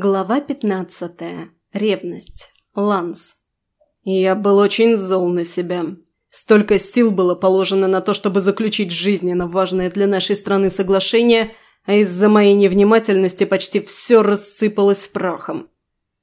Глава пятнадцатая. Ревность. Ланс. Я был очень зол на себя. Столько сил было положено на то, чтобы заключить жизненно важное для нашей страны соглашение, а из-за моей невнимательности почти все рассыпалось прахом.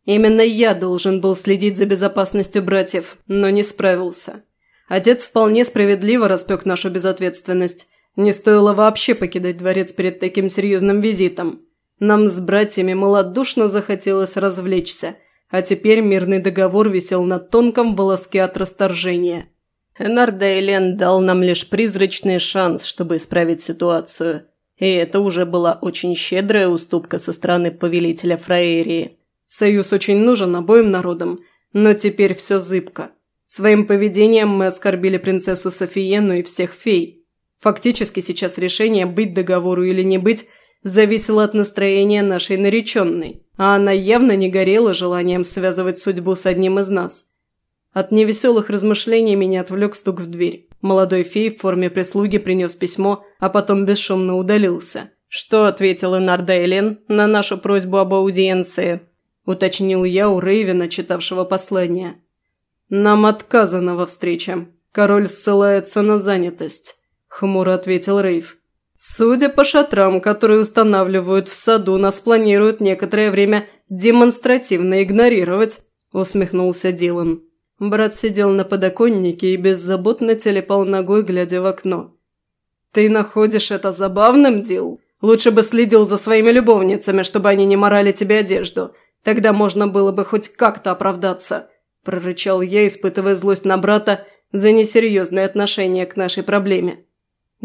Именно я должен был следить за безопасностью братьев, но не справился. Отец вполне справедливо распек нашу безответственность. Не стоило вообще покидать дворец перед таким серьезным визитом. Нам с братьями малодушно захотелось развлечься, а теперь мирный договор висел на тонком волоске от расторжения. Энар дал нам лишь призрачный шанс, чтобы исправить ситуацию. И это уже была очень щедрая уступка со стороны повелителя Фраерии. Союз очень нужен обоим народам, но теперь все зыбко. Своим поведением мы оскорбили принцессу Софиену и всех фей. Фактически сейчас решение, быть договору или не быть, зависело от настроения нашей нареченной, а она явно не горела желанием связывать судьбу с одним из нас. От невеселых размышлений меня отвлек стук в дверь. Молодой фей в форме прислуги принес письмо, а потом бесшумно удалился. «Что?» – ответил Энарда Элен на нашу просьбу об аудиенции. Уточнил я у Рейвена, читавшего послание. «Нам отказано во встрече. Король ссылается на занятость», – хмуро ответил Рейв. Судя по шатрам, которые устанавливают в саду, нас планируют некоторое время демонстративно игнорировать», – усмехнулся Дилан. Брат сидел на подоконнике и беззаботно телепал ногой, глядя в окно. «Ты находишь это забавным, Дил? Лучше бы следил за своими любовницами, чтобы они не морали тебе одежду. Тогда можно было бы хоть как-то оправдаться», – прорычал я, испытывая злость на брата за несерьезное отношение к нашей проблеме.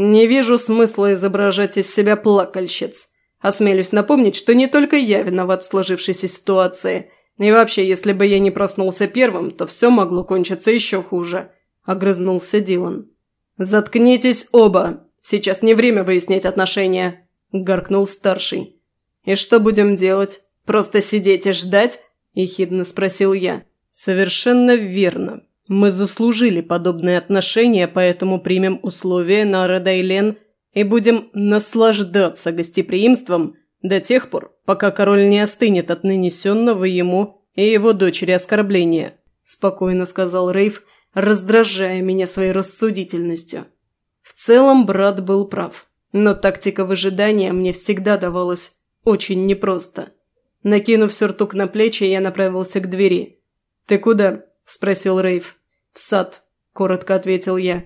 «Не вижу смысла изображать из себя плакальщиц. Осмелюсь напомнить, что не только я виноват в сложившейся ситуации. И вообще, если бы я не проснулся первым, то все могло кончиться еще хуже», – огрызнулся Дилан. «Заткнитесь оба! Сейчас не время выяснять отношения», – гаркнул старший. «И что будем делать? Просто сидеть и ждать?» – ехидно спросил я. «Совершенно верно. Мы заслужили подобные отношения, поэтому примем условия на Радайлен и будем наслаждаться гостеприимством до тех пор, пока король не остынет от нанесенного ему и его дочери оскорбления», – спокойно сказал Рейв, раздражая меня своей рассудительностью. В целом брат был прав, но тактика выжидания мне всегда давалась очень непросто. Накинув сюртук на плечи, я направился к двери. «Ты куда?» – спросил Рейв. «В сад», – коротко ответил я.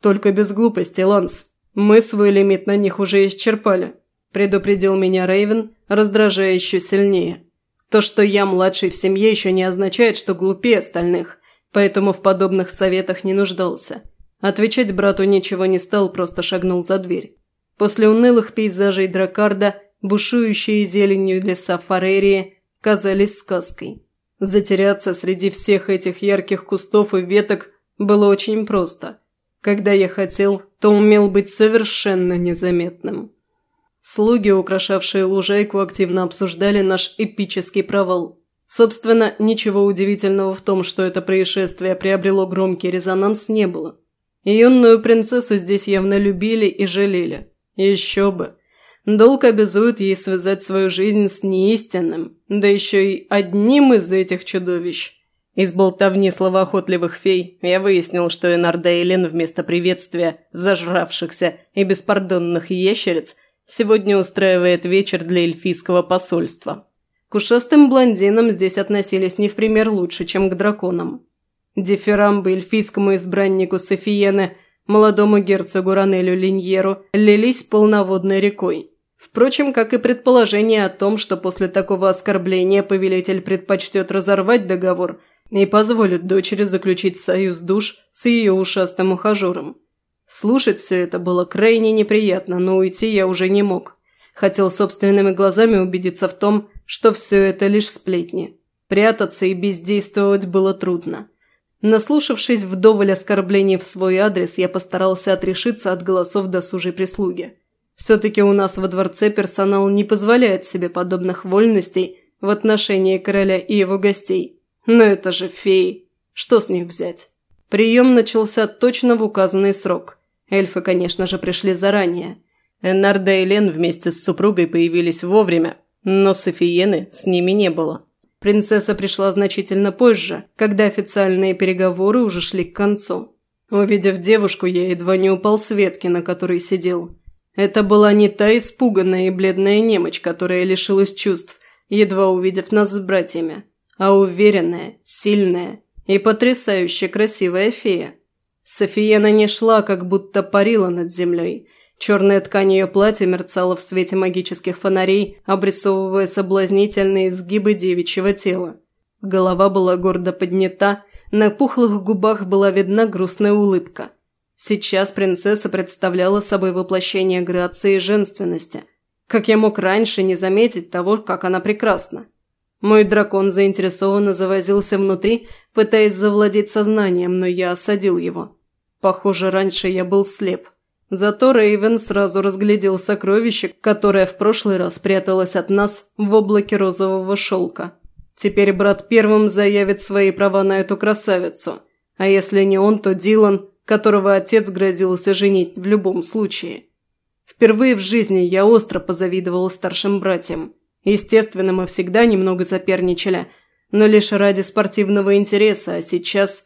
«Только без глупости, Ланс. Мы свой лимит на них уже исчерпали», – предупредил меня Рейвен, раздражая еще сильнее. То, что я младший в семье, еще не означает, что глупее остальных, поэтому в подобных советах не нуждался. Отвечать брату ничего не стал, просто шагнул за дверь. После унылых пейзажей Дракарда, бушующие зеленью леса Фарерии казались сказкой. Затеряться среди всех этих ярких кустов и веток было очень просто. Когда я хотел, то умел быть совершенно незаметным. Слуги, украшавшие лужайку, активно обсуждали наш эпический провал. Собственно, ничего удивительного в том, что это происшествие приобрело громкий резонанс, не было. Юную принцессу здесь явно любили и жалели. Еще бы. Долг обязует ей связать свою жизнь с неистинным, да еще и одним из этих чудовищ. Из болтовни словоохотливых фей я выяснил, что Энарда Элен вместо приветствия зажравшихся и беспардонных ящериц сегодня устраивает вечер для эльфийского посольства. К ушастым блондинам здесь относились не в пример лучше, чем к драконам. Дифирамбы эльфийскому избраннику Софиены, молодому герцогу Ранелю Линьеру, лились полноводной рекой. Впрочем, как и предположение о том, что после такого оскорбления повелитель предпочтет разорвать договор и позволит дочери заключить союз душ с ее ушастым ухажером. Слушать все это было крайне неприятно, но уйти я уже не мог. Хотел собственными глазами убедиться в том, что все это лишь сплетни. Прятаться и бездействовать было трудно. Наслушавшись вдоволь оскорблений в свой адрес, я постарался отрешиться от голосов досужей прислуги. Все-таки у нас во дворце персонал не позволяет себе подобных вольностей в отношении короля и его гостей. Но это же феи. Что с них взять? Прием начался точно в указанный срок. Эльфы, конечно же, пришли заранее. Эннарда и Лен вместе с супругой появились вовремя, Но Софиены с ними не было. Принцесса пришла значительно позже, когда официальные переговоры уже шли к концу. Увидев девушку, я едва не упал с ветки, на которой сидел. Это была не та испуганная и бледная немочь, которая лишилась чувств, едва увидев нас с братьями, а уверенная, сильная и потрясающе красивая фея. Софиена не шла, как будто парила над землей. Черная ткань ее платья мерцала в свете магических фонарей, обрисовывая соблазнительные изгибы девичьего тела. Голова была гордо поднята, на пухлых губах была видна грустная улыбка. Сейчас принцесса представляла собой воплощение грации и женственности. Как я мог раньше не заметить того, как она прекрасна? Мой дракон заинтересованно завозился внутри, пытаясь завладеть сознанием, но я осадил его. Похоже, раньше я был слеп. Зато Рейвен сразу разглядел сокровище, которое в прошлый раз пряталось от нас в облаке розового шелка. Теперь брат первым заявит свои права на эту красавицу. А если не он, то Дилан, которого отец грозился женить в любом случае. Впервые в жизни я остро позавидовал старшим братьям. Естественно, мы всегда немного соперничали, но лишь ради спортивного интереса, а сейчас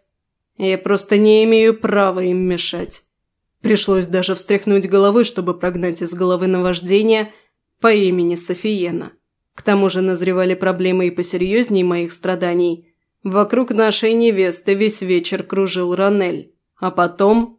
я просто не имею права им мешать. Пришлось даже встряхнуть головой, чтобы прогнать из головы наваждение по имени Софиена. К тому же назревали проблемы и посерьезней моих страданий. Вокруг нашей невесты весь вечер кружил Ранель. А потом